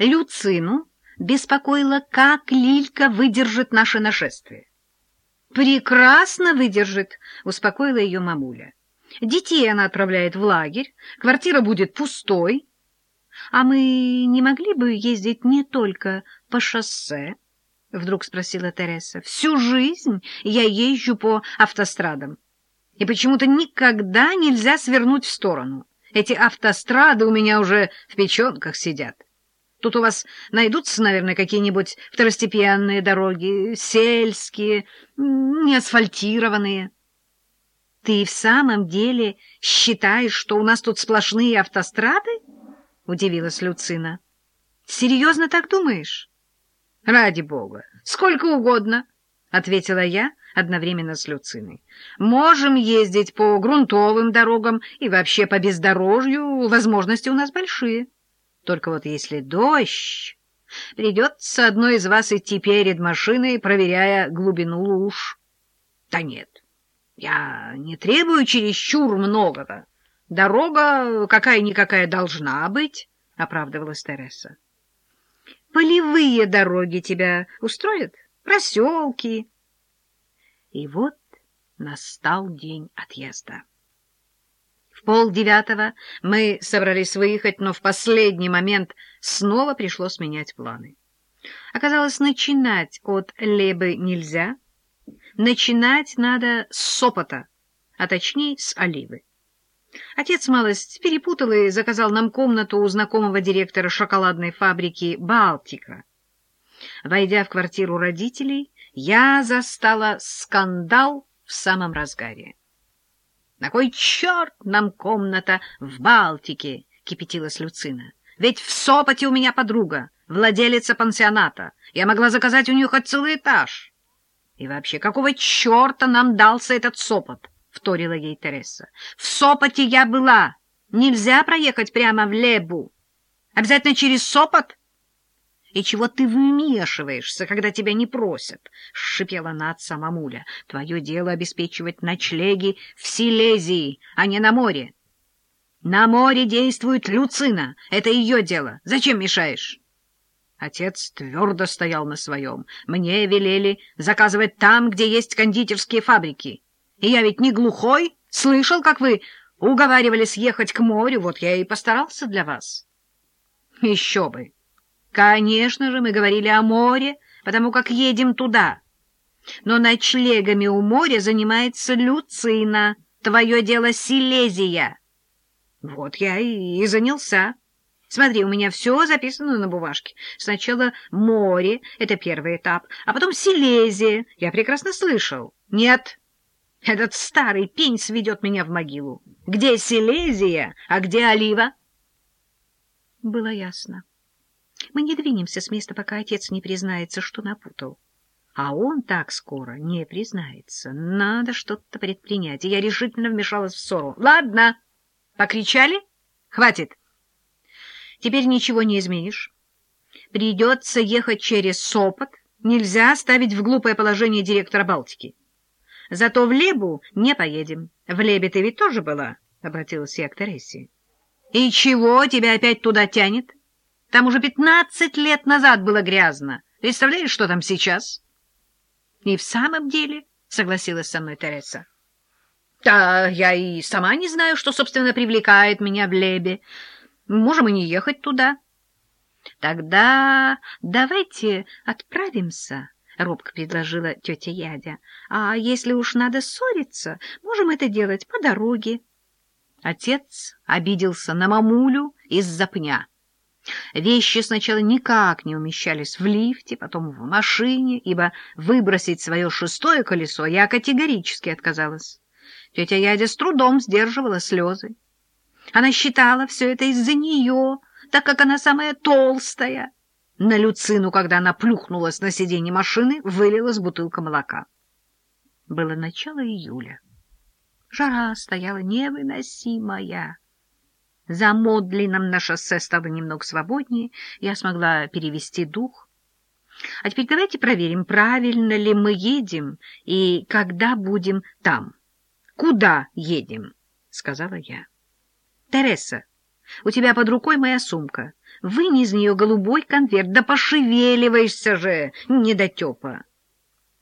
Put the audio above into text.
Люцину беспокоило, как Лилька выдержит наше нашествие. «Прекрасно выдержит», — успокоила ее мамуля. «Детей она отправляет в лагерь, квартира будет пустой. А мы не могли бы ездить не только по шоссе?» — вдруг спросила Тереса. «Всю жизнь я езжу по автострадам, и почему-то никогда нельзя свернуть в сторону. Эти автострады у меня уже в печенках сидят». Тут у вас найдутся, наверное, какие-нибудь второстепенные дороги, сельские, неасфальтированные. Ты в самом деле считаешь, что у нас тут сплошные автострады? Удивилась Люцина. Серьезно так думаешь? Ради бога, сколько угодно, ответила я одновременно с Люциной. Можем ездить по грунтовым дорогам и вообще по бездорожью, возможности у нас большие. Только вот если дождь, придется одной из вас идти перед машиной, проверяя глубину луж. Да нет, я не требую чересчур многого. Дорога какая-никакая должна быть, — оправдывалась Тереса. Полевые дороги тебя устроят? Проселки? И вот настал день отъезда. В полдевятого мы собрались выехать, но в последний момент снова пришлось менять планы. Оказалось, начинать от Лебы нельзя. Начинать надо с Сопота, а точнее с Оливы. Отец малость перепутал и заказал нам комнату у знакомого директора шоколадной фабрики «Балтика». Войдя в квартиру родителей, я застала скандал в самом разгаре. — На кой черт нам комната в Балтике? — кипятилась Люцина. — Ведь в Сопоте у меня подруга, владелица пансионата. Я могла заказать у нее хоть целый этаж. — И вообще, какого черта нам дался этот Сопот? — вторила ей Тереса. — В Сопоте я была. Нельзя проехать прямо в Лебу. Обязательно через Сопот? — И чего ты вмешиваешься, когда тебя не просят? — шипела на отца мамуля. — Твое дело обеспечивать ночлеги в Силезии, а не на море. На море действует Люцина. Это ее дело. Зачем мешаешь? Отец твердо стоял на своем. Мне велели заказывать там, где есть кондитерские фабрики. И я ведь не глухой. Слышал, как вы уговаривали съехать к морю. Вот я и постарался для вас. Еще бы! Конечно же, мы говорили о море, потому как едем туда. Но ночлегами у моря занимается Люцина. Твое дело Силезия. Вот я и, занялся. Смотри, у меня все записано на бумажке. Сначала море — это первый этап, а потом Силезия. Я прекрасно слышал. Нет, этот старый пень сведет меня в могилу. Где Силезия, а где Олива? Было ясно. Мы не двинемся с места, пока отец не признается, что напутал. А он так скоро не признается. Надо что-то предпринять. И я решительно вмешалась в ссору. Ладно, покричали? Хватит. Теперь ничего не изменишь. Придется ехать через Сопот. Нельзя ставить в глупое положение директора Балтики. Зато в Лебу не поедем. В Лебе ты ведь тоже была, — обратилась я к Тересе. — И чего тебя опять туда тянет? — там уже пятнадцать лет назад было грязно. Представляешь, что там сейчас? — И в самом деле, — согласилась со мной Тереса. — Да, я и сама не знаю, что, собственно, привлекает меня в Лебе. Можем и не ехать туда. — Тогда давайте отправимся, — робко предложила тетя Ядя. — А если уж надо ссориться, можем это делать по дороге. Отец обиделся на мамулю из-за пня. Вещи сначала никак не умещались в лифте, потом в машине, ибо выбросить свое шестое колесо я категорически отказалась. Тетя Ядя с трудом сдерживала слезы. Она считала все это из-за нее, так как она самая толстая. На Люцину, когда она плюхнулась на сиденье машины, вылилась бутылка молока. Было начало июля. Жара стояла невыносимая. За Модлином на шоссе стало немного свободнее, я смогла перевести дух. А теперь давайте проверим, правильно ли мы едем и когда будем там. Куда едем? — сказала я. — Тереса, у тебя под рукой моя сумка. Вынь из нее голубой конверт, да пошевеливаешься же, недотепа.